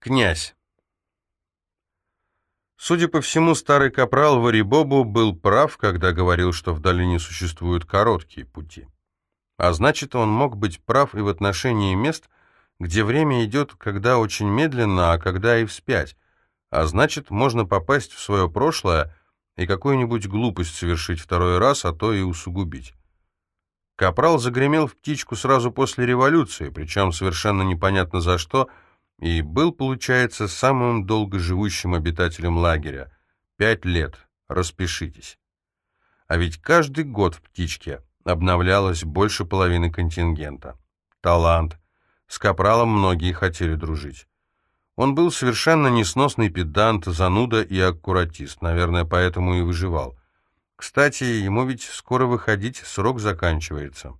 Князь. Судя по всему, старый капрал Варибобу был прав, когда говорил, что в долине существуют короткие пути. А значит, он мог быть прав и в отношении мест, где время идет когда очень медленно, а когда и вспять. А значит, можно попасть в свое прошлое и какую-нибудь глупость совершить второй раз, а то и усугубить. Капрал загремел в птичку сразу после революции, причем совершенно непонятно за что – и был, получается, самым долгоживущим обитателем лагеря. Пять лет. Распишитесь. А ведь каждый год в «Птичке» обновлялось больше половины контингента. Талант. С Капралом многие хотели дружить. Он был совершенно несносный педант, зануда и аккуратист, наверное, поэтому и выживал. Кстати, ему ведь скоро выходить, срок заканчивается.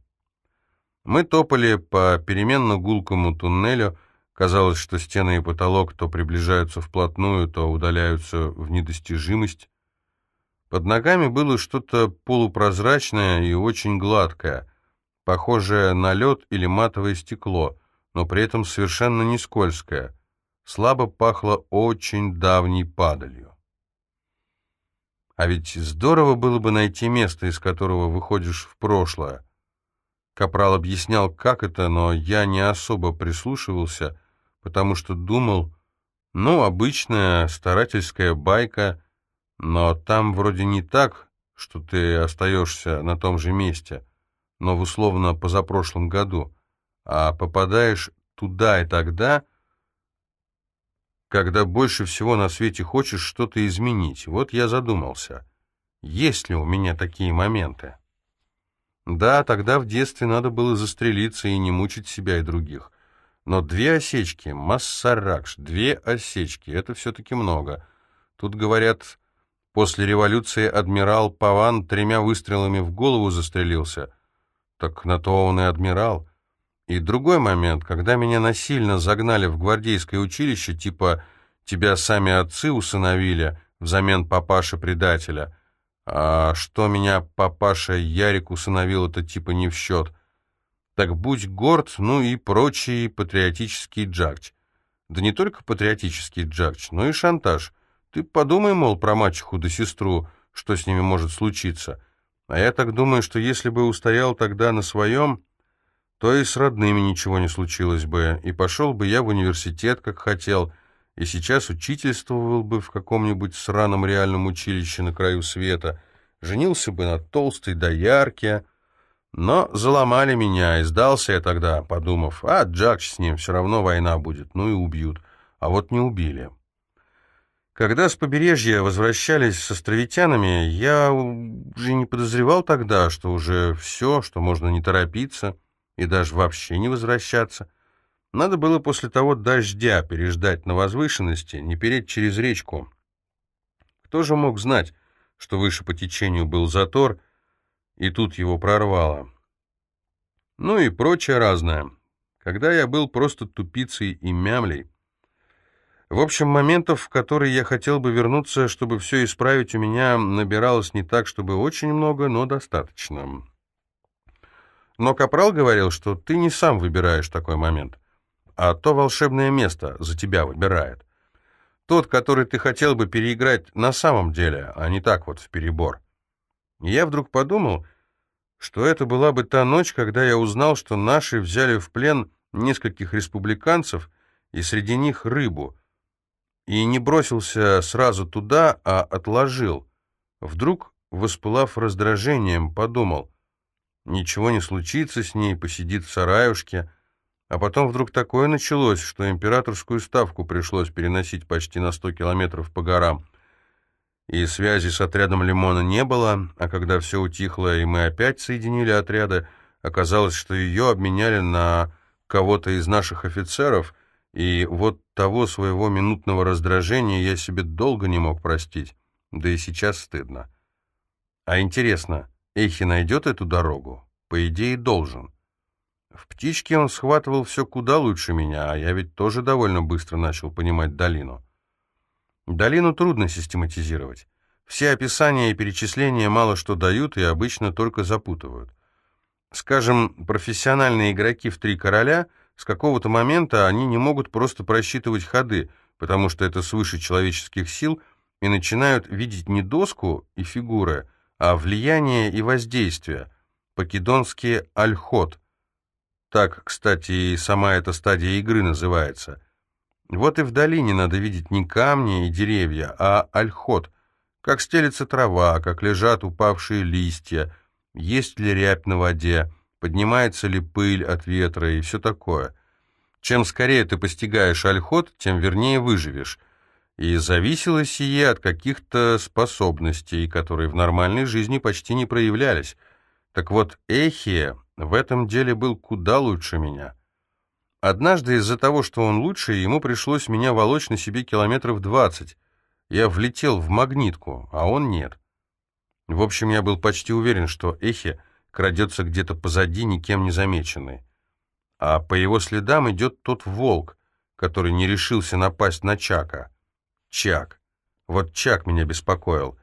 Мы топали по переменно гулкому туннелю, Казалось, что стены и потолок то приближаются вплотную, то удаляются в недостижимость. Под ногами было что-то полупрозрачное и очень гладкое, похожее на лед или матовое стекло, но при этом совершенно не скользкое. Слабо пахло очень давней падалью. А ведь здорово было бы найти место, из которого выходишь в прошлое. Капрал объяснял, как это, но я не особо прислушивался — потому что думал, ну, обычная старательская байка, но там вроде не так, что ты остаешься на том же месте, но в условно позапрошлом году, а попадаешь туда и тогда, когда больше всего на свете хочешь что-то изменить. Вот я задумался, есть ли у меня такие моменты? Да, тогда в детстве надо было застрелиться и не мучить себя и других. Но две осечки, Массаракш, две осечки, это все-таки много. Тут, говорят, после революции адмирал Паван тремя выстрелами в голову застрелился. Так на то он и адмирал. И другой момент, когда меня насильно загнали в гвардейское училище, типа «тебя сами отцы усыновили» взамен папаши-предателя. А что меня папаша Ярик усыновил, это типа не в счет. Так будь горд, ну и прочий патриотический джакч. Да не только патриотический джакч, но и шантаж. Ты подумай, мол, про мачеху да сестру, что с ними может случиться. А я так думаю, что если бы устоял тогда на своем, то и с родными ничего не случилось бы, и пошел бы я в университет, как хотел, и сейчас учительствовал бы в каком-нибудь сраном реальном училище на краю света, женился бы на толстой доярке, но заломали меня, и сдался я тогда, подумав, а Джакч с ним, все равно война будет, ну и убьют. А вот не убили. Когда с побережья возвращались с островитянами, я уже не подозревал тогда, что уже все, что можно не торопиться и даже вообще не возвращаться. Надо было после того дождя переждать на возвышенности, не переть через речку. Кто же мог знать, что выше по течению был затор, и тут его прорвало. Ну и прочее разное. Когда я был просто тупицей и мямлей. В общем, моментов, в которые я хотел бы вернуться, чтобы все исправить, у меня набиралось не так, чтобы очень много, но достаточно. Но Капрал говорил, что ты не сам выбираешь такой момент, а то волшебное место за тебя выбирает. Тот, который ты хотел бы переиграть на самом деле, а не так вот в перебор. Я вдруг подумал, что это была бы та ночь, когда я узнал, что наши взяли в плен нескольких республиканцев и среди них рыбу, и не бросился сразу туда, а отложил. Вдруг, воспылав раздражением, подумал, ничего не случится с ней, посидит в сараюшке, а потом вдруг такое началось, что императорскую ставку пришлось переносить почти на сто километров по горам и связи с отрядом Лимона не было, а когда все утихло, и мы опять соединили отряды, оказалось, что ее обменяли на кого-то из наших офицеров, и вот того своего минутного раздражения я себе долго не мог простить, да и сейчас стыдно. А интересно, Эхи найдет эту дорогу? По идее, должен. В птичке он схватывал все куда лучше меня, а я ведь тоже довольно быстро начал понимать долину. Долину трудно систематизировать. Все описания и перечисления мало что дают и обычно только запутывают. Скажем, профессиональные игроки в «Три короля» С какого-то момента они не могут просто просчитывать ходы, потому что это свыше человеческих сил, и начинают видеть не доску и фигуры, а влияние и воздействие. По-кедонски «альхот». Так, кстати, и сама эта стадия игры называется. Вот и в долине надо видеть не камни и деревья, а альхот, как стелется трава, как лежат упавшие листья, есть ли рябь на воде, поднимается ли пыль от ветра и все такое. Чем скорее ты постигаешь альхот, тем вернее выживешь. И зависело сие от каких-то способностей, которые в нормальной жизни почти не проявлялись. Так вот, Эхия в этом деле был куда лучше меня. Однажды из-за того, что он лучше, ему пришлось меня волочь на себе километров двадцать. Я влетел в магнитку, а он нет. В общем, я был почти уверен, что Эхи крадется где-то позади, никем не замеченный. А по его следам идет тот волк, который не решился напасть на Чака. Чак. Вот Чак меня беспокоил.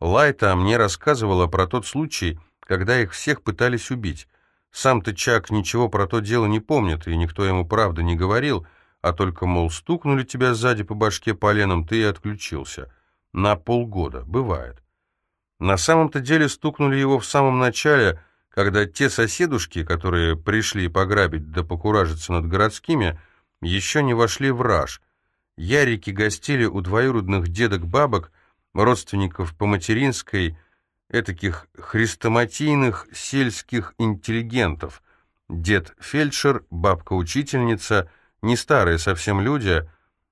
Лайта мне рассказывала про тот случай, когда их всех пытались убить. Сам-то Чак ничего про то дело не помнит, и никто ему правда не говорил, а только, мол, стукнули тебя сзади по башке поленом, ты и отключился. На полгода. Бывает. На самом-то деле стукнули его в самом начале, когда те соседушки, которые пришли пограбить да покуражиться над городскими, еще не вошли в раж. Ярики гостили у двоюродных дедок-бабок, родственников по материнской, этаких хрестоматийных сельских интеллигентов. Дед-фельдшер, бабка-учительница, не старые совсем люди.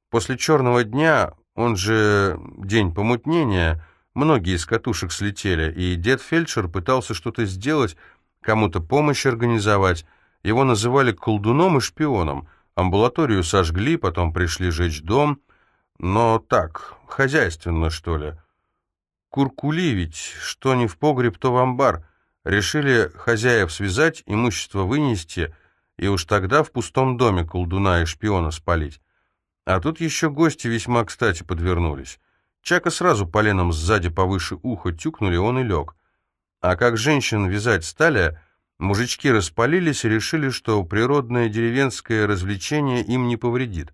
После черного дня, он же день помутнения, Многие из катушек слетели, и дед-фельдшер пытался что-то сделать, кому-то помощь организовать. Его называли колдуном и шпионом. Амбулаторию сожгли, потом пришли жечь дом. Но так, хозяйственно, что ли. Куркули ведь, что не в погреб, то в амбар. Решили хозяев связать, имущество вынести, и уж тогда в пустом доме колдуна и шпиона спалить. А тут еще гости весьма кстати подвернулись. Чака сразу поленом сзади повыше уха тюкнули, он и лег. А как женщин вязать стали, мужички распалились и решили, что природное деревенское развлечение им не повредит.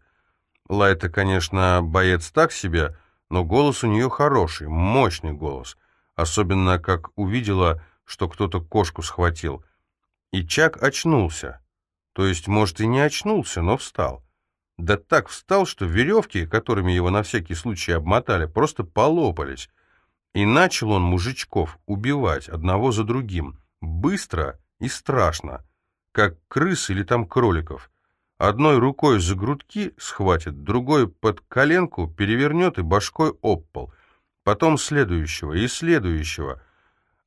Лайта, конечно, боец так себе, но голос у нее хороший, мощный голос, особенно как увидела, что кто-то кошку схватил. И Чак очнулся. То есть, может, и не очнулся, но встал. Да так встал, что веревки, которыми его на всякий случай обмотали, просто полопались. И начал он мужичков убивать одного за другим, быстро и страшно, как крыс или там кроликов. Одной рукой за грудки схватит, другой под коленку перевернет и башкой об пол. Потом следующего и следующего.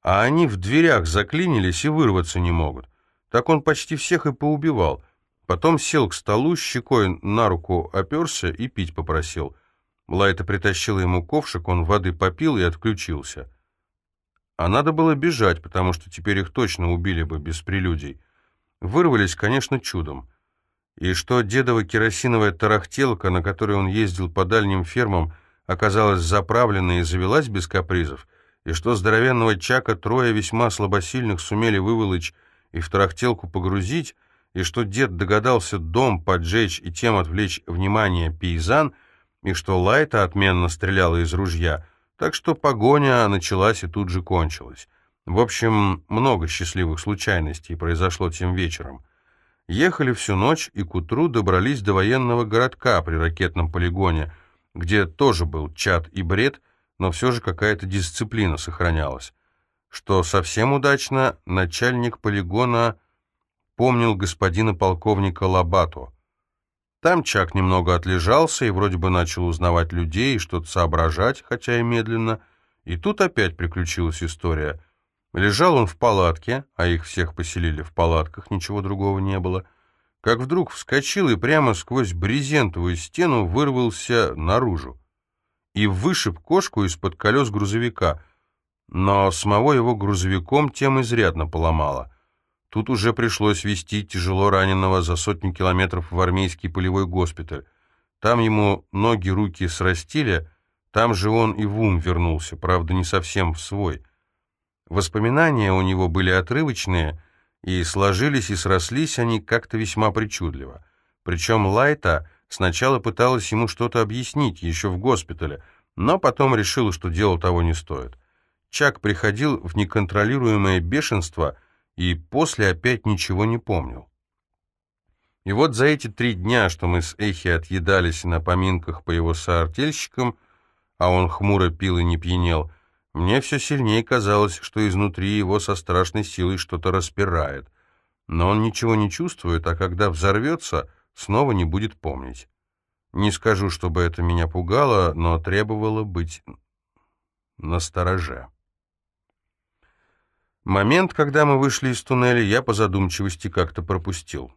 А они в дверях заклинились и вырваться не могут. Так он почти всех и поубивал — Потом сел к столу, щекой на руку оперся и пить попросил. Лайта притащила ему ковшик, он воды попил и отключился. А надо было бежать, потому что теперь их точно убили бы без прелюдий. Вырвались, конечно, чудом. И что дедова керосиновая тарахтелка, на которой он ездил по дальним фермам, оказалась заправлена и завелась без капризов, и что здоровенного Чака трое весьма слабосильных сумели выволочь и в тарахтелку погрузить, и что дед догадался дом поджечь и тем отвлечь внимание пейзан, и что Лайта отменно стреляла из ружья, так что погоня началась и тут же кончилась. В общем, много счастливых случайностей произошло тем вечером. Ехали всю ночь и к утру добрались до военного городка при ракетном полигоне, где тоже был чат и бред, но все же какая-то дисциплина сохранялась. Что совсем удачно, начальник полигона помнил господина полковника Лабату. Там Чак немного отлежался и вроде бы начал узнавать людей и что-то соображать, хотя и медленно. И тут опять приключилась история. Лежал он в палатке, а их всех поселили в палатках, ничего другого не было, как вдруг вскочил и прямо сквозь брезентовую стену вырвался наружу и вышиб кошку из-под колес грузовика, но самого его грузовиком тем изрядно поломало — Тут уже пришлось везти тяжело раненого за сотни километров в армейский полевой госпиталь. Там ему ноги, руки срастили, там же он и в ум вернулся, правда, не совсем в свой. Воспоминания у него были отрывочные, и сложились и срослись они как-то весьма причудливо — Причем Лайта сначала пыталась ему что-то объяснить, еще в госпитале, но потом решила, что дело того не стоит. Чак приходил в неконтролируемое бешенство и после опять ничего не помнил. И вот за эти три дня, что мы с Эхи отъедались на поминках по его соартельщикам, а он хмуро пил и не пьянел, мне все сильнее казалось, что изнутри его со страшной силой что-то распирает. Но он ничего не чувствует, а когда взорвется, снова не будет помнить. Не скажу, чтобы это меня пугало, но требовало быть настороже. Момент, когда мы вышли из туннеля, я по задумчивости как-то пропустил.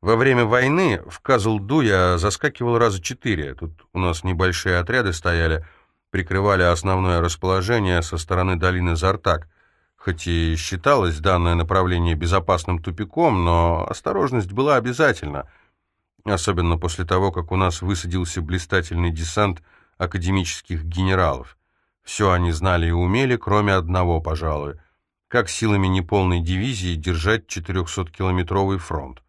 Во время войны в Казлду я заскакивал раза четыре. Тут у нас небольшие отряды стояли, прикрывали основное расположение со стороны долины Зартак. Хоть и считалось данное направление безопасным тупиком, но осторожность была обязательна, особенно после того, как у нас высадился блистательный десант академических генералов. Все они знали и умели, кроме одного, пожалуй, как силами неполной дивизии держать 400-километровый фронт.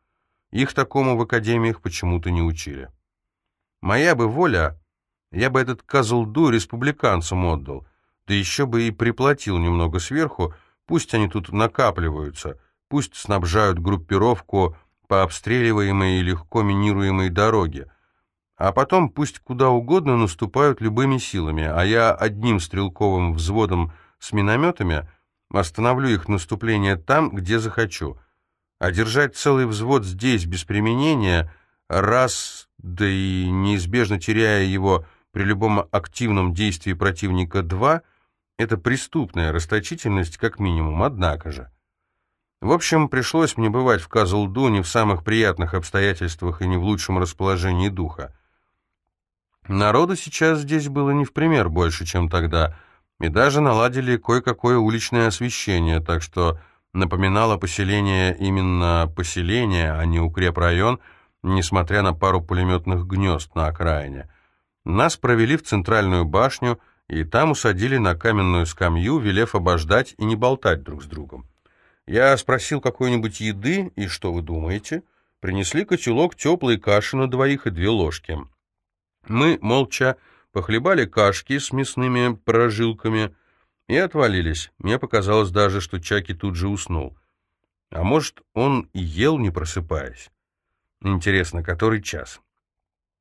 Их такому в академиях почему-то не учили. Моя бы воля, я бы этот козлду республиканцам отдал, да еще бы и приплатил немного сверху, пусть они тут накапливаются, пусть снабжают группировку по обстреливаемой и легко минируемой дороге, а потом пусть куда угодно наступают любыми силами, а я одним стрелковым взводом с минометами остановлю их наступление там, где захочу — а держать целый взвод здесь без применения, раз, да и неизбежно теряя его при любом активном действии противника два, это преступная расточительность как минимум, однако же. В общем, пришлось мне бывать в Казлду не в самых приятных обстоятельствах и не в лучшем расположении духа. Народу сейчас здесь было не в пример больше, чем тогда, и даже наладили кое-какое уличное освещение, так что напоминало поселение именно поселение, а не укрепрайон, несмотря на пару пулеметных гнезд на окраине. Нас провели в центральную башню, и там усадили на каменную скамью, велев обождать и не болтать друг с другом. Я спросил какой-нибудь еды, и что вы думаете? Принесли котелок теплой каши на двоих и две ложки. Мы молча похлебали кашки с мясными прожилками, и отвалились. Мне показалось даже, что Чаки тут же уснул. А может, он ел, не просыпаясь? Интересно, который час?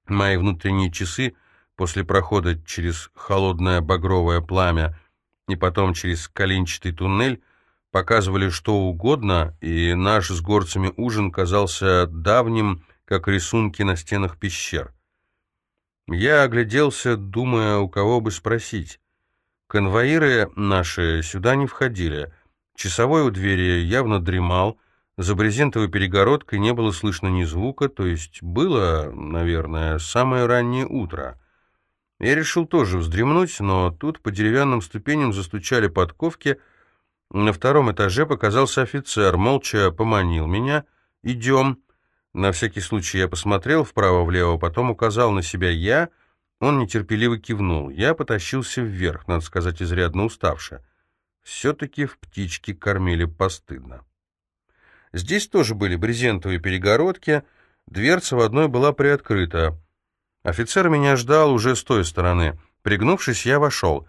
Мои внутренние часы после прохода через холодное багровое пламя и потом через коленчатый туннель показывали что угодно, и наш с горцами ужин казался давним, как рисунки на стенах пещер. Я огляделся, думая, у кого бы спросить. Конвоиры наши сюда не входили. Часовой у двери явно дремал, за брезентовой перегородкой не было слышно ни звука, то есть было, наверное, самое раннее утро. Я решил тоже вздремнуть, но тут по деревянным ступеням застучали подковки. На втором этаже показался офицер, молча поманил меня. «Идем». На всякий случай я посмотрел вправо-влево, потом указал на себя я — он нетерпеливо кивнул. Я потащился вверх, надо сказать, изрядно уставше. Все-таки в птички кормили постыдно. Здесь тоже были брезентовые перегородки, дверца в одной была приоткрыта. Офицер меня ждал уже с той стороны. Пригнувшись, я вошел.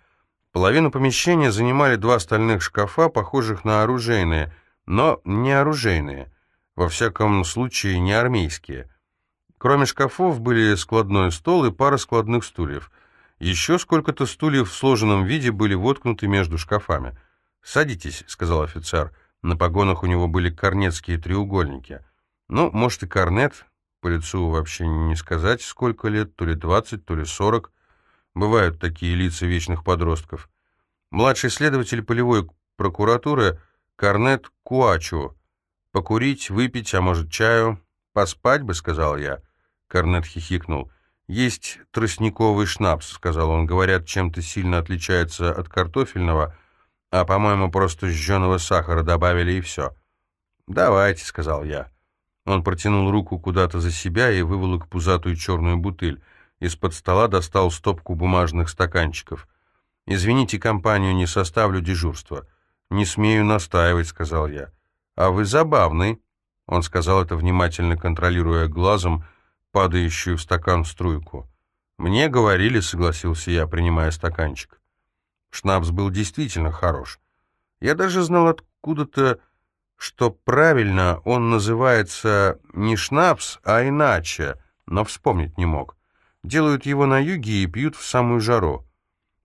Половину помещения занимали два стальных шкафа, похожих на оружейные, но не оружейные, во всяком случае не армейские — Кроме шкафов были складной стол и пара складных стульев. Еще сколько-то стульев в сложенном виде были воткнуты между шкафами. «Садитесь», — сказал офицер. На погонах у него были корнетские треугольники. Ну, может, и корнет. По лицу вообще не сказать, сколько лет, то ли двадцать, то ли сорок. Бывают такие лица вечных подростков. Младший следователь полевой прокуратуры Корнет Куачу. Покурить, выпить, а может, чаю. «Поспать бы», — сказал я. Корнет хихикнул. «Есть тростниковый шнапс», — сказал он. «Говорят, чем-то сильно отличается от картофельного, а, по-моему, просто жженого сахара добавили и все». «Давайте», — сказал я. Он протянул руку куда-то за себя и выволок пузатую черную бутыль. Из-под стола достал стопку бумажных стаканчиков. «Извините компанию, не составлю дежурства». «Не смею настаивать», — сказал я. «А вы забавный». Он сказал это, внимательно контролируя глазом падающую в стакан струйку. «Мне говорили», — согласился я, принимая стаканчик. Шнапс был действительно хорош. Я даже знал откуда-то, что правильно он называется не шнапс, а иначе, но вспомнить не мог. Делают его на юге и пьют в самую жару.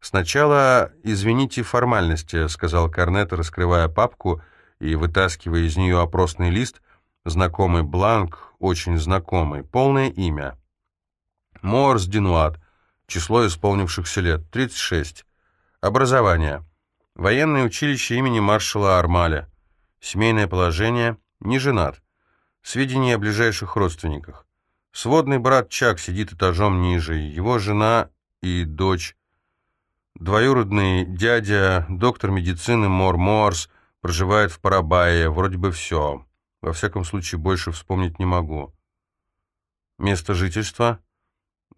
«Сначала извините формальности», — сказал Корнет, раскрывая папку и вытаскивая из нее опросный лист, знакомый бланк, очень знакомый, полное имя. Морс Динуат, число исполнившихся лет, 36. Образование. Военное училище имени маршала Армаля. Семейное положение. Не женат. Сведения о ближайших родственниках. Сводный брат Чак сидит этажом ниже. Его жена и дочь. Двоюродный дядя, доктор медицины Мор Морс, проживает в Парабае. Вроде бы все. Во всяком случае, больше вспомнить не могу. Место жительства.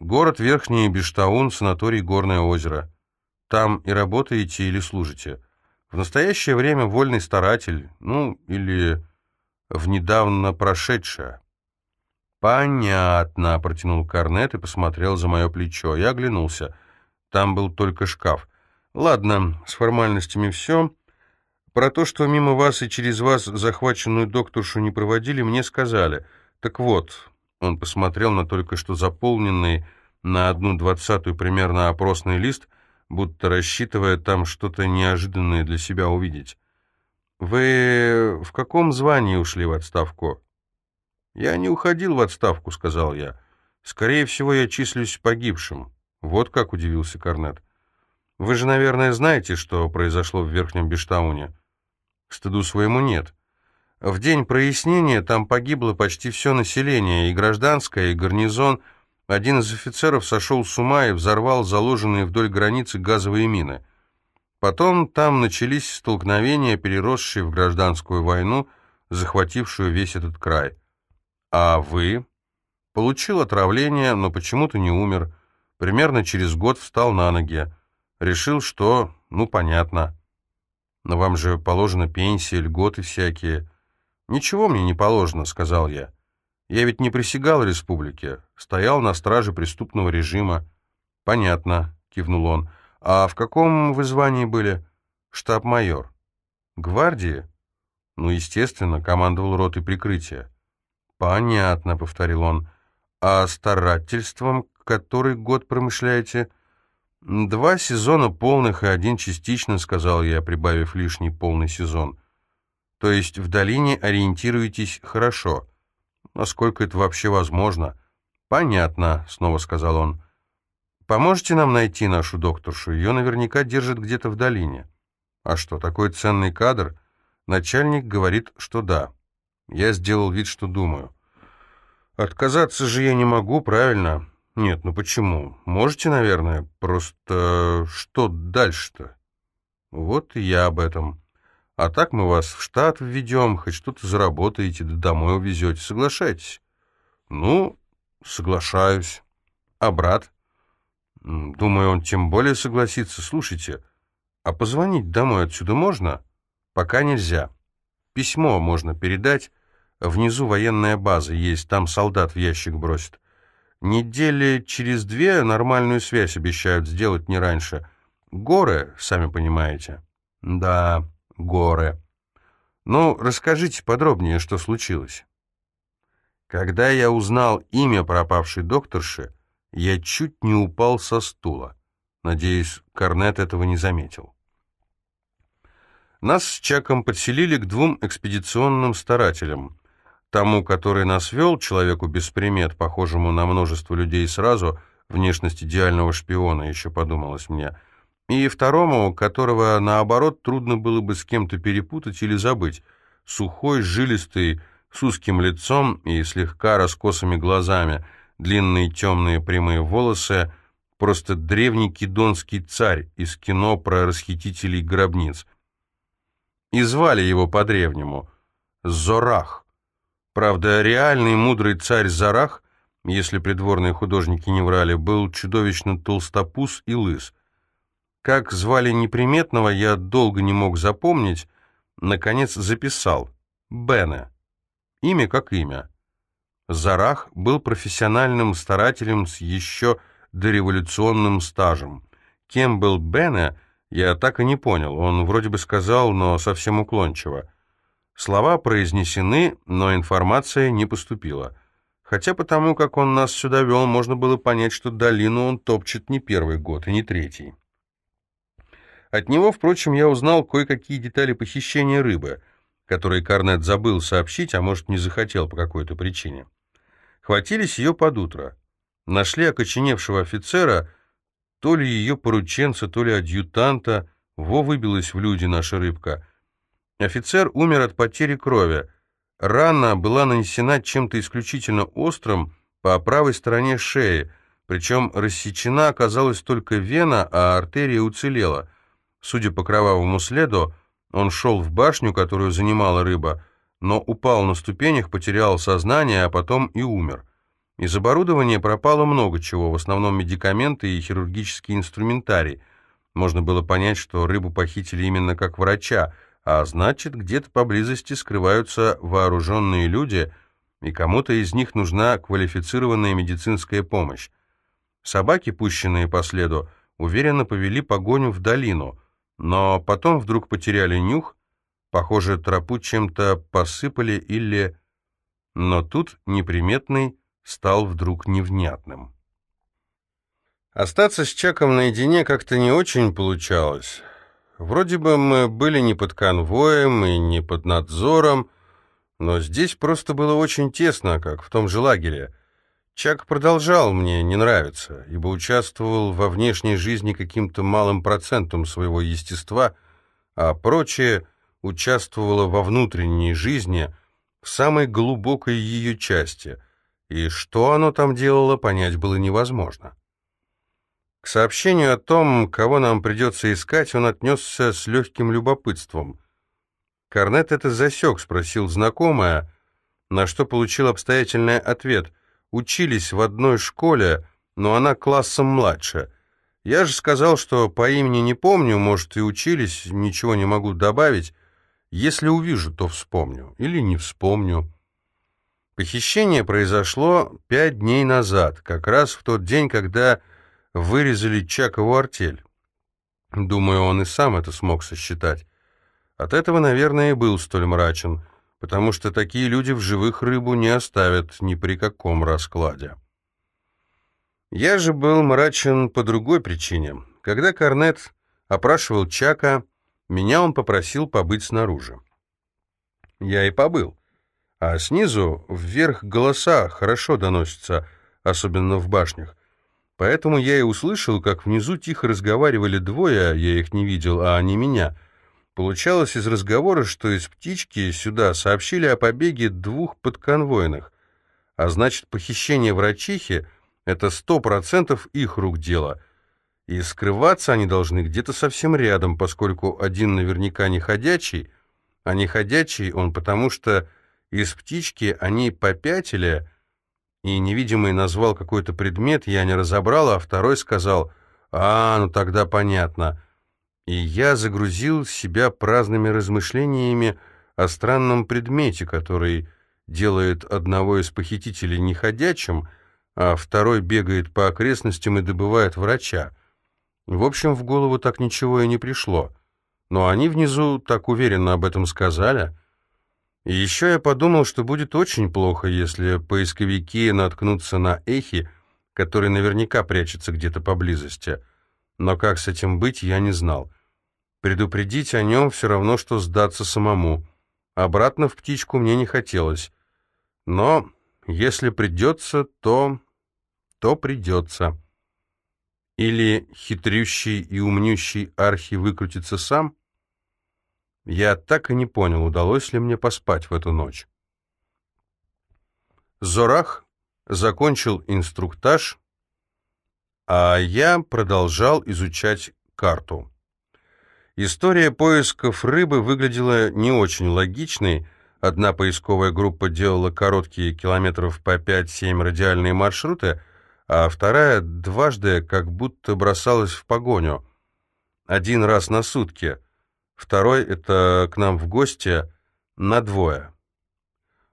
Город Верхний Бештаун, санаторий Горное озеро. Там и работаете или служите. В настоящее время вольный старатель, ну, или в недавно прошедшее. «Понятно», — протянул Корнет и посмотрел за мое плечо. Я оглянулся. Там был только шкаф. «Ладно, с формальностями все. Про то, что мимо вас и через вас захваченную докторшу не проводили, мне сказали. Так вот, он посмотрел на только что заполненный на одну двадцатую примерно опросный лист, будто рассчитывая там что-то неожиданное для себя увидеть. «Вы в каком звании ушли в отставку?» «Я не уходил в отставку», — сказал я. «Скорее всего, я числюсь погибшим». «Вот как», — удивился Корнет. «Вы же, наверное, знаете, что произошло в Верхнем Бештауне?» «Стыду своему нет. В день прояснения там погибло почти все население, и гражданское, и гарнизон. Один из офицеров сошел с ума и взорвал заложенные вдоль границы газовые мины. Потом там начались столкновения, переросшие в гражданскую войну, захватившую весь этот край. А вы? Получил отравление, но почему-то не умер. Примерно через год встал на ноги. Решил, что, ну, понятно. Но вам же положена пенсия, льготы всякие. «Ничего мне не положено», — сказал я. «Я ведь не присягал республике, стоял на страже преступного режима». «Понятно», — кивнул он. «А в каком вы звании были?» «Штаб-майор». «Гвардии?» «Ну, естественно, командовал ротой прикрытия». «Понятно», — повторил он. «А старательством который год промышляете?» «Два сезона полных и один частично», — сказал я, прибавив лишний полный сезон. То есть в долине ориентируетесь хорошо. Насколько это вообще возможно? Понятно, снова сказал он. Поможете нам найти нашу докторшу? Ее наверняка держат где-то в долине. А что, такой ценный кадр? Начальник говорит, что да. Я сделал вид, что думаю. Отказаться же я не могу, правильно? Нет, ну почему? Можете, наверное. Просто что дальше-то? Вот я об этом. А так мы вас в штат введем, хоть что-то заработаете, да домой увезете. Соглашайтесь? Ну, соглашаюсь. А брат? Думаю, он тем более согласится. Слушайте, а позвонить домой отсюда можно? Пока нельзя. Письмо можно передать. Внизу военная база есть, там солдат в ящик бросит. Недели через две нормальную связь обещают сделать не раньше. Горы, сами понимаете. Да горы. Ну, расскажите подробнее, что случилось. Когда я узнал имя пропавшей докторши, я чуть не упал со стула. Надеюсь, Корнет этого не заметил. Нас с Чаком подселили к двум экспедиционным старателям. Тому, который нас вел, человеку без примет, похожему на множество людей сразу, внешность идеального шпиона, еще подумалось мне — и второму, которого, наоборот, трудно было бы с кем-то перепутать или забыть. Сухой, жилистый, с узким лицом и слегка раскосыми глазами, длинные темные прямые волосы, просто древний кедонский царь из кино про расхитителей гробниц. И звали его по-древнему Зорах. Правда, реальный мудрый царь Зарах, если придворные художники не врали, был чудовищно толстопуз и лыс. Как звали неприметного, я долго не мог запомнить, наконец записал. Бене. Имя как имя. Зарах был профессиональным старателем с еще дореволюционным стажем. Кем был Бене, я так и не понял. Он вроде бы сказал, но совсем уклончиво. Слова произнесены, но информация не поступила. Хотя потому, как он нас сюда вел, можно было понять, что долину он топчет не первый год и не третий. От него, впрочем, я узнал кое-какие детали похищения рыбы, которые Корнет забыл сообщить, а может, не захотел по какой-то причине. Хватились ее под утро. Нашли окоченевшего офицера, то ли ее порученца, то ли адъютанта. Во выбилась в люди наша рыбка. Офицер умер от потери крови. Рана была нанесена чем-то исключительно острым по правой стороне шеи, причем рассечена оказалась только вена, а артерия уцелела. Судя по кровавому следу, он шел в башню, которую занимала рыба, но упал на ступенях, потерял сознание, а потом и умер. Из оборудования пропало много чего, в основном медикаменты и хирургический инструментарий. Можно было понять, что рыбу похитили именно как врача, а значит, где-то поблизости скрываются вооруженные люди, и кому-то из них нужна квалифицированная медицинская помощь. Собаки, пущенные по следу, уверенно повели погоню в долину, но потом вдруг потеряли нюх, похоже, тропу чем-то посыпали или... Но тут неприметный стал вдруг невнятным. Остаться с Чаком наедине как-то не очень получалось. Вроде бы мы были не под конвоем и не под надзором, но здесь просто было очень тесно, как в том же лагере. Чак продолжал мне не нравиться, ибо участвовал во внешней жизни каким-то малым процентом своего естества, а прочее участвовало во внутренней жизни в самой глубокой ее части — и что оно там делало, понять было невозможно. К сообщению о том, кого нам придется искать, он отнесся с легким любопытством. Корнет это засек, спросил знакомая, на что получил обстоятельный ответ. Учились в одной школе, но она классом младше. Я же сказал, что по имени не помню, может, и учились, ничего не могу добавить. Если увижу, то вспомню. Или не вспомню. Похищение произошло пять дней назад, как раз в тот день, когда вырезали Чакову артель. Думаю, он и сам это смог сосчитать. От этого, наверное, и был столь мрачен, потому что такие люди в живых рыбу не оставят ни при каком раскладе. Я же был мрачен по другой причине. Когда Корнет опрашивал Чака, меня он попросил побыть снаружи. Я и побыл а снизу вверх голоса хорошо доносятся, особенно в башнях. Поэтому я и услышал, как внизу тихо разговаривали двое, я их не видел, а они меня. Получалось из разговора, что из птички сюда сообщили о побеге двух подконвойных, а значит, похищение врачихи — это сто процентов их рук дело. И скрываться они должны где-то совсем рядом, поскольку один наверняка не ходячий, а не ходячий он потому что из птички они попятили, и невидимый назвал какой-то предмет, я не разобрал, а второй сказал «А, ну тогда понятно». И я загрузил себя праздными размышлениями о странном предмете, который делает одного из похитителей неходячим, а второй бегает по окрестностям и добывает врача. В общем, в голову так ничего и не пришло. Но они внизу так уверенно об этом сказали — и еще я подумал, что будет очень плохо, если поисковики наткнутся на эхи, который наверняка прячется где-то поблизости. Но как с этим быть, я не знал. Предупредить о нем все равно, что сдаться самому. Обратно в птичку мне не хотелось. Но если придется, то... то придется. Или хитрющий и умнющий архи выкрутится сам — я так и не понял, удалось ли мне поспать в эту ночь. Зорах закончил инструктаж, а я продолжал изучать карту. История поисков рыбы выглядела не очень логичной. Одна поисковая группа делала короткие километров по 5-7 радиальные маршруты, а вторая дважды как будто бросалась в погоню. Один раз на сутки — Второй — это к нам в гости на двое.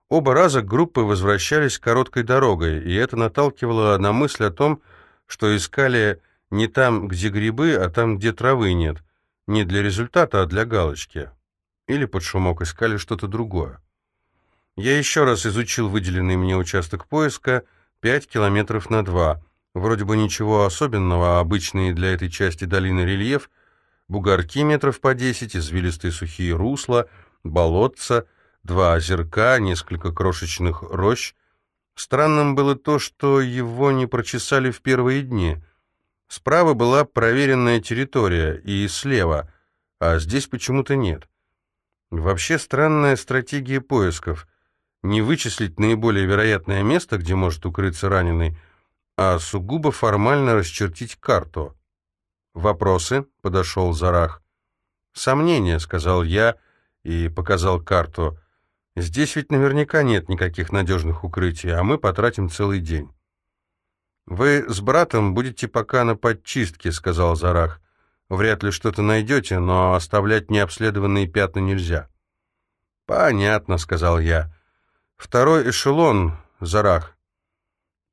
Оба раза группы возвращались короткой дорогой, и это наталкивало на мысль о том, что искали не там, где грибы, а там, где травы нет. Не для результата, а для галочки. Или под шумок искали что-то другое. Я еще раз изучил выделенный мне участок поиска, 5 километров на 2. Вроде бы ничего особенного, а обычный для этой части долины рельеф, бугорки метров по 10, извилистые сухие русла, болотца, два озерка, несколько крошечных рощ. Странным было то, что его не прочесали в первые дни. Справа была проверенная территория, и слева, а здесь почему-то нет. Вообще странная стратегия поисков — не вычислить наиболее вероятное место, где может укрыться раненый, а сугубо формально расчертить карту. «Вопросы?» — подошел Зарах. «Сомнения», — сказал я и показал карту. «Здесь ведь наверняка нет никаких надежных укрытий, а мы потратим целый день». «Вы с братом будете пока на подчистке», — сказал Зарах. «Вряд ли что-то найдете, но оставлять необследованные пятна нельзя». «Понятно», — сказал я. Второй эшелон, Зарах.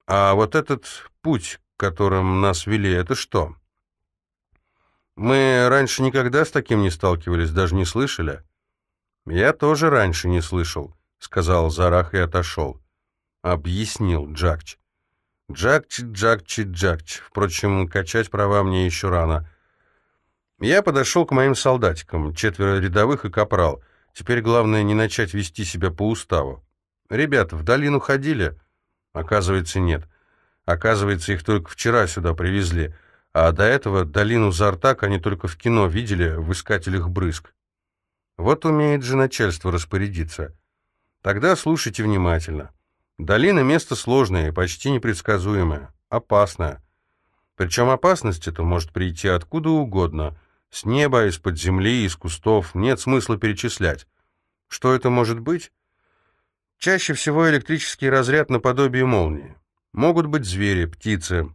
А вот этот путь, которым нас вели, это что? Мы раньше никогда с таким не сталкивались, даже не слышали. Я тоже раньше не слышал, сказал Зарах и отошел. Объяснил Джакч. Джакчи, Джакчи, Джакч. Впрочем, качать права мне еще рано. Я подошел к моим солдатикам, четверо рядовых и капрал. Теперь главное не начать вести себя по уставу. «Ребята, в долину ходили?» Оказывается, нет. Оказывается, их только вчера сюда привезли, а до этого долину Зартак они только в кино видели в «Искателях брызг». Вот умеет же начальство распорядиться. Тогда слушайте внимательно. Долина — место сложное и почти непредсказуемое, опасное. Причем опасность эта может прийти откуда угодно, с неба, из-под земли, из кустов, нет смысла перечислять. Что это может быть? Чаще всего электрический разряд наподобие молнии. Могут быть звери, птицы.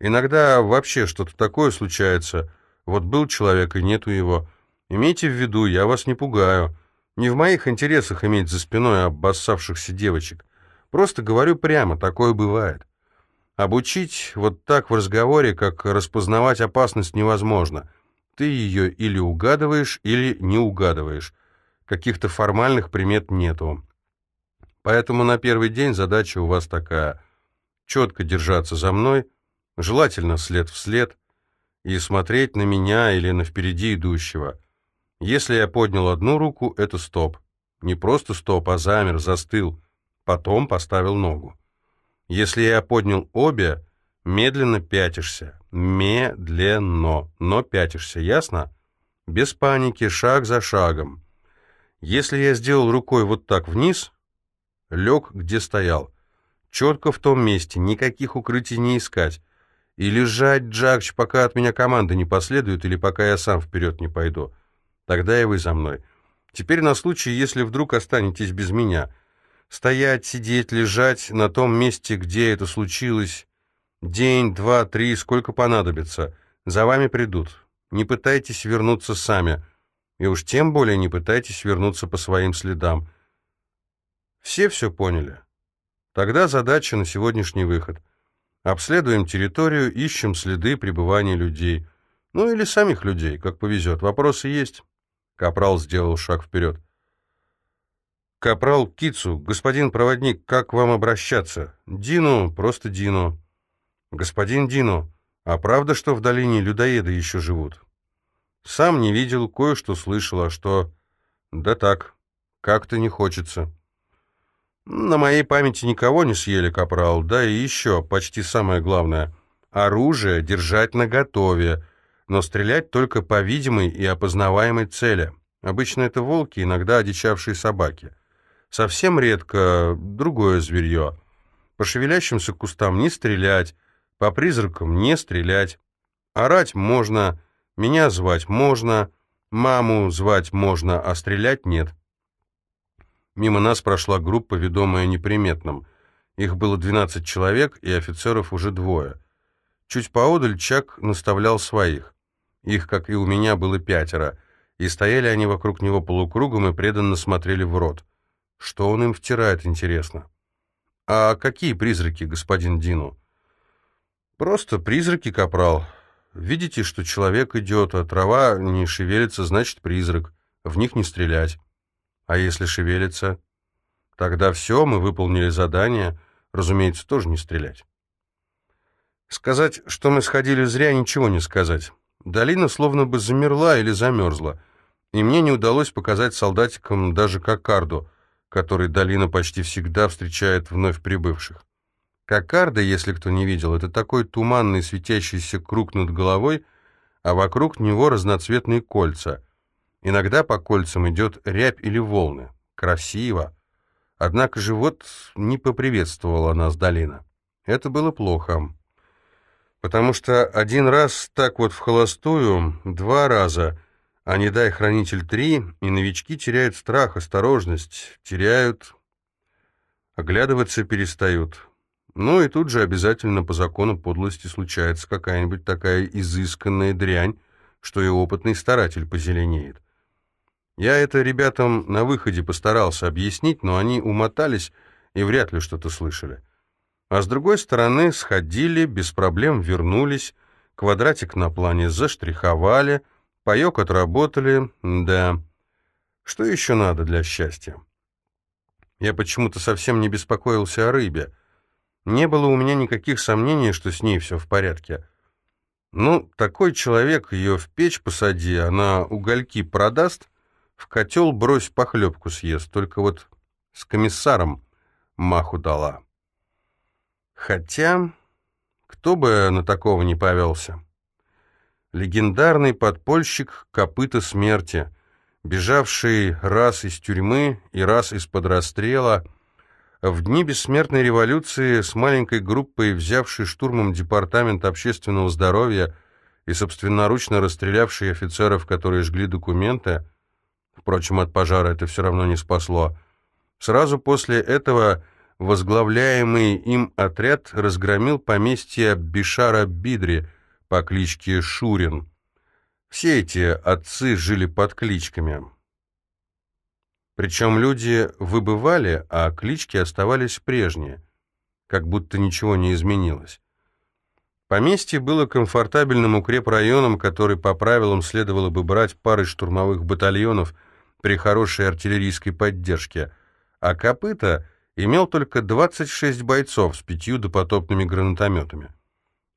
Иногда вообще что-то такое случается. Вот был человек, и нету его. Имейте в виду, я вас не пугаю. Не в моих интересах иметь за спиной обоссавшихся девочек. Просто говорю прямо, такое бывает. Обучить вот так в разговоре, как распознавать опасность, невозможно. Ты ее или угадываешь, или не угадываешь. Каких-то формальных примет нету. Поэтому на первый день задача у вас такая — четко держаться за мной, желательно след в след, и смотреть на меня или на впереди идущего. Если я поднял одну руку, это стоп. Не просто стоп, а замер, застыл. Потом поставил ногу. Если я поднял обе, медленно пятишься. Медленно, но пятишься, ясно? Без паники, шаг за шагом. Если я сделал рукой вот так вниз, лег, где стоял. Четко в том месте, никаких укрытий не искать. И лежать, Джакч, пока от меня команда не последует, или пока я сам вперед не пойду. Тогда и вы за мной. Теперь на случай, если вдруг останетесь без меня. Стоять, сидеть, лежать на том месте, где это случилось. День, два, три, сколько понадобится. За вами придут. Не пытайтесь вернуться сами. И уж тем более не пытайтесь вернуться по своим следам. Все все поняли. Тогда задача на сегодняшний выход. Обследуем территорию, ищем следы пребывания людей. Ну или самих людей, как повезет. Вопросы есть? Капрал сделал шаг вперед. Капрал Кицу, господин проводник, как вам обращаться? Дину, просто Дину. Господин Дину, а правда, что в долине людоеды еще живут? Сам не видел, кое-что слышал, а что... Да так, как-то не хочется. На моей памяти никого не съели, капрал, да и еще, почти самое главное, оружие держать наготове, но стрелять только по видимой и опознаваемой цели. Обычно это волки, иногда одичавшие собаки. Совсем редко другое зверье. По шевелящимся кустам не стрелять, по призракам не стрелять. Орать можно, меня звать можно, маму звать можно, а стрелять нет. Мимо нас прошла группа, ведомая неприметным. Их было 12 человек, и офицеров уже двое. Чуть поодаль Чак наставлял своих. Их, как и у меня, было пятеро, и стояли они вокруг него полукругом и преданно смотрели в рот. Что он им втирает, интересно? А какие призраки, господин Дину? Просто призраки, капрал. Видите, что человек идет, а трава не шевелится, значит призрак. В них не стрелять. А если шевелится? Тогда все, мы выполнили задание. Разумеется, тоже не стрелять. Сказать, что мы сходили зря, ничего не сказать. Долина словно бы замерла или замерзла, и мне не удалось показать солдатикам даже кокарду, который долина почти всегда встречает вновь прибывших. Кокарда, если кто не видел, это такой туманный светящийся круг над головой, а вокруг него разноцветные кольца. Иногда по кольцам идет рябь или волны. Красиво. Однако же вот не поприветствовала нас долина. Это было плохо. Потому что один раз так вот в холостую, два раза, а не дай хранитель три, и новички теряют страх, осторожность, теряют, оглядываться перестают. Ну и тут же обязательно по закону подлости случается какая-нибудь такая изысканная дрянь, что и опытный старатель позеленеет. Я это ребятам на выходе постарался объяснить, но они умотались и вряд ли что-то слышали. А с другой стороны, сходили, без проблем вернулись, квадратик на плане заштриховали, паек отработали, да. Что еще надо для счастья? Я почему-то совсем не беспокоился о рыбе. Не было у меня никаких сомнений, что с ней все в порядке. Ну, такой человек, ее в печь посади, она угольки продаст, в котел брось похлебку съест, только вот с комиссаром маху дала. Хотя, кто бы на такого не повелся. Легендарный подпольщик Копыта Смерти, бежавший раз из тюрьмы и раз из-под расстрела, в дни бессмертной революции с маленькой группой, взявшей штурмом Департамент общественного здоровья и собственноручно расстрелявший офицеров, которые жгли документы, впрочем, от пожара это все равно не спасло, сразу после этого возглавляемый им отряд разгромил поместье Бишара Бидри по кличке Шурин. Все эти отцы жили под кличками. Причем люди выбывали, а клички оставались прежние, как будто ничего не изменилось. Поместье было комфортабельным укрепрайоном, который по правилам следовало бы брать пары штурмовых батальонов при хорошей артиллерийской поддержке, а копыта имел только 26 бойцов с пятью допотопными гранатометами.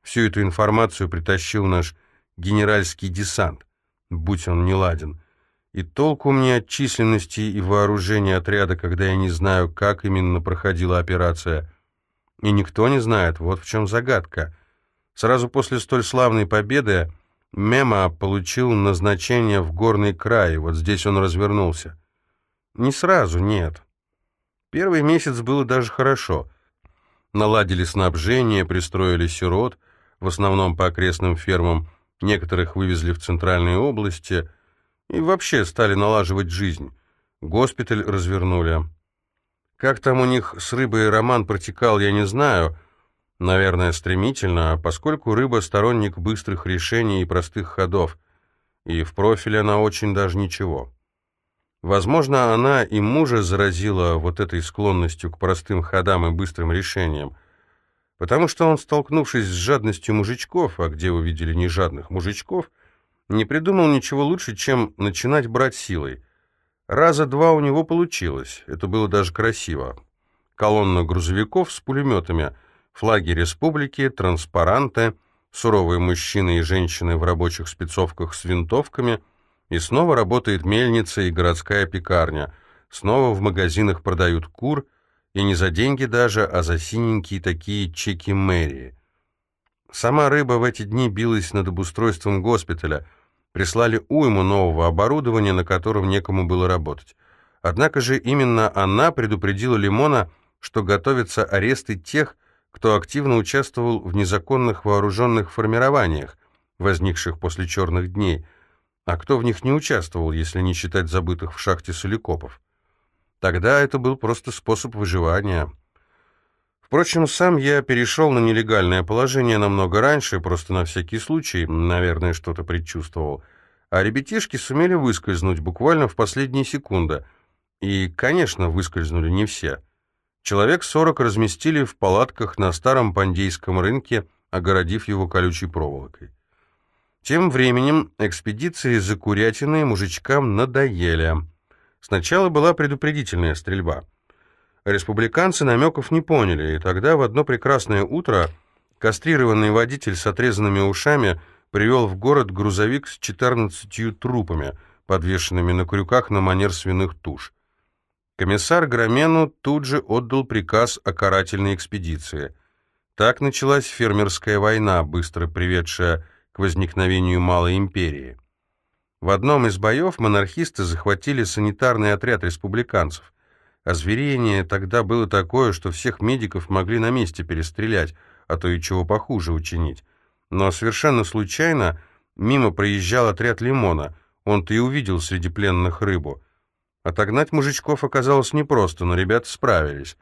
Всю эту информацию притащил наш генеральский десант, будь он не ладен. И толку мне от численности и вооружения отряда, когда я не знаю, как именно проходила операция. И никто не знает, вот в чем загадка. Сразу после столь славной победы Мема получил назначение в горный край, вот здесь он развернулся. Не сразу, нет. Первый месяц было даже хорошо. Наладили снабжение, пристроили сирот, в основном по окрестным фермам, некоторых вывезли в центральные области и вообще стали налаживать жизнь. Госпиталь развернули. Как там у них с рыбой роман протекал, я не знаю. Наверное, стремительно, поскольку рыба сторонник быстрых решений и простых ходов, и в профиле она очень даже ничего. Возможно, она и мужа заразила вот этой склонностью к простым ходам и быстрым решениям, потому что он, столкнувшись с жадностью мужичков, а где увидели нежадных мужичков, не придумал ничего лучше, чем начинать брать силой. Раза два у него получилось, это было даже красиво. Колонна грузовиков с пулеметами, флаги республики, транспаранты, суровые мужчины и женщины в рабочих спецовках с винтовками — и снова работает мельница и городская пекарня. Снова в магазинах продают кур, и не за деньги даже, а за синенькие такие чеки мэрии. Сама рыба в эти дни билась над обустройством госпиталя. Прислали уйму нового оборудования, на котором некому было работать. Однако же именно она предупредила Лимона, что готовятся аресты тех, кто активно участвовал в незаконных вооруженных формированиях, возникших после черных дней – а кто в них не участвовал, если не считать забытых в шахте соликопов? Тогда это был просто способ выживания. Впрочем, сам я перешел на нелегальное положение намного раньше, просто на всякий случай, наверное, что-то предчувствовал. А ребятишки сумели выскользнуть буквально в последние секунды. И, конечно, выскользнули не все. Человек сорок разместили в палатках на старом пандейском рынке, огородив его колючей проволокой. Тем временем экспедиции за курятиной мужичкам надоели. Сначала была предупредительная стрельба. Республиканцы намеков не поняли, и тогда в одно прекрасное утро кастрированный водитель с отрезанными ушами привел в город грузовик с 14 трупами, подвешенными на крюках на манер свиных туш. Комиссар Громену тут же отдал приказ о карательной экспедиции. Так началась фермерская война, быстро приведшая к возникновению Малой империи. В одном из боев монархисты захватили санитарный отряд республиканцев. Озверение тогда было такое, что всех медиков могли на месте перестрелять, а то и чего похуже учинить. Но совершенно случайно мимо проезжал отряд Лимона, он-то и увидел среди пленных рыбу. Отогнать мужичков оказалось непросто, но ребята справились.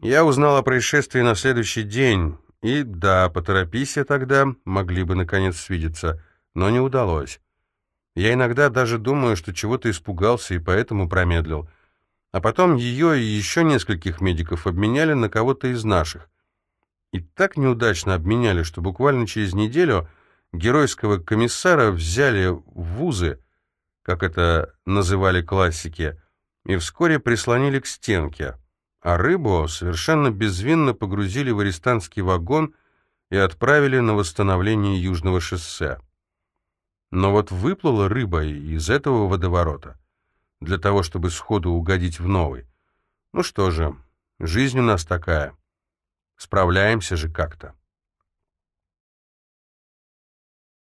Я узнал о происшествии на следующий день, и да, поторопись я тогда, могли бы наконец свидеться, но не удалось. Я иногда даже думаю, что чего-то испугался и поэтому промедлил. А потом ее и еще нескольких медиков обменяли на кого-то из наших. И так неудачно обменяли, что буквально через неделю геройского комиссара взяли в вузы, как это называли классики, и вскоре прислонили к стенке а рыбу совершенно безвинно погрузили в арестантский вагон и отправили на восстановление Южного шоссе. Но вот выплыла рыба из этого водоворота для того, чтобы сходу угодить в новый. Ну что же, жизнь у нас такая. Справляемся же как-то.